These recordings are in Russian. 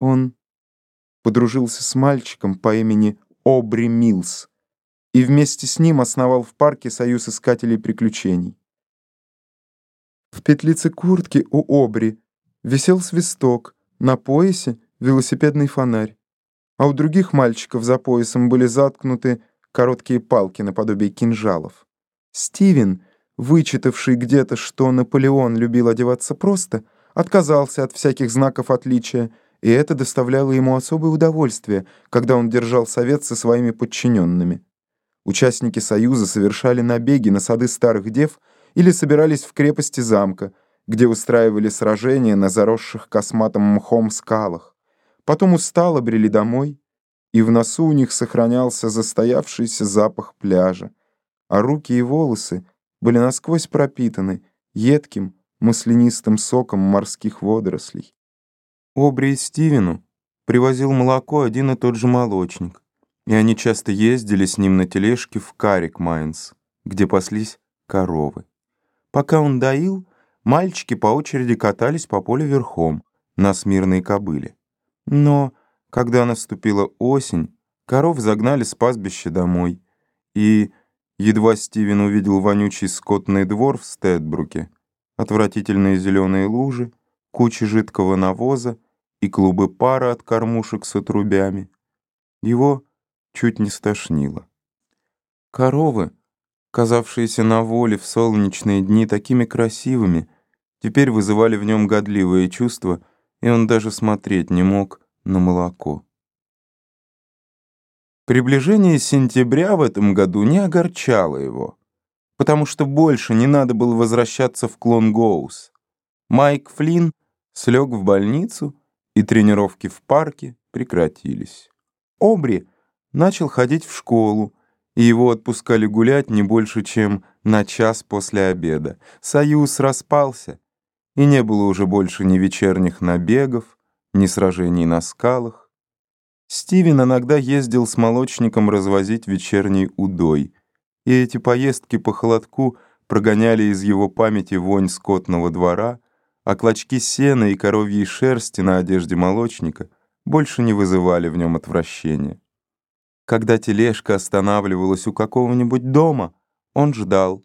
Он подружился с мальчиком по имени Обри Милс и вместе с ним основал в парке союз искателей приключений. В петлице куртки у Обри висел свисток, на поясе велосипедный фонарь, а у других мальчиков за поясом были заткнуты короткие палки наподобие кинжалов. Стивен, вычитавший где-то, что Наполеон любил одеваться просто, отказался от всяких знаков отличия, и это доставляло ему особое удовольствие, когда он держал совет со своими подчиненными. Участники Союза совершали набеги на сады старых дев или собирались в крепости замка, где устраивали сражения на заросших косматым мхом скалах. Потом устало брели домой, и в носу у них сохранялся застоявшийся запах пляжа, а руки и волосы были насквозь пропитаны едким, маслянистым соком морских водорослей. Обри и Стивену привозил молоко один и тот же молочник, и они часто ездили с ним на тележке в Карик, Майнс, где паслись коровы. Пока он доил, мальчики по очереди катались по полю верхом на смирной кобыле. Но, когда наступила осень, коров загнали с пастбища домой, и едва Стивен увидел вонючий скотный двор в Стедбруке, отвратительные зеленые лужи, кучи жидкого навоза и клубы пара от кормушек с отрубями. Его чуть не стошнило. Коровы, казавшиеся на воле в солнечные дни такими красивыми, теперь вызывали в нем годливые чувства, и он даже смотреть не мог на молоко. Приближение сентября в этом году не огорчало его потому что больше не надо было возвращаться в Клонгоус. Майк Флинн слег в больницу, и тренировки в парке прекратились. Обри начал ходить в школу, и его отпускали гулять не больше, чем на час после обеда. Союз распался, и не было уже больше ни вечерних набегов, ни сражений на скалах. Стивен иногда ездил с молочником развозить вечерний удой — и эти поездки по холодку прогоняли из его памяти вонь скотного двора, а клочки сена и коровьей шерсти на одежде молочника больше не вызывали в нем отвращения. Когда тележка останавливалась у какого-нибудь дома, он ждал.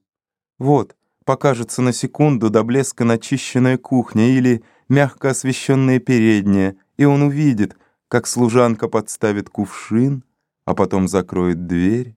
Вот, покажется на секунду до блеска начищенная кухня или мягко освещенная передняя, и он увидит, как служанка подставит кувшин, а потом закроет дверь,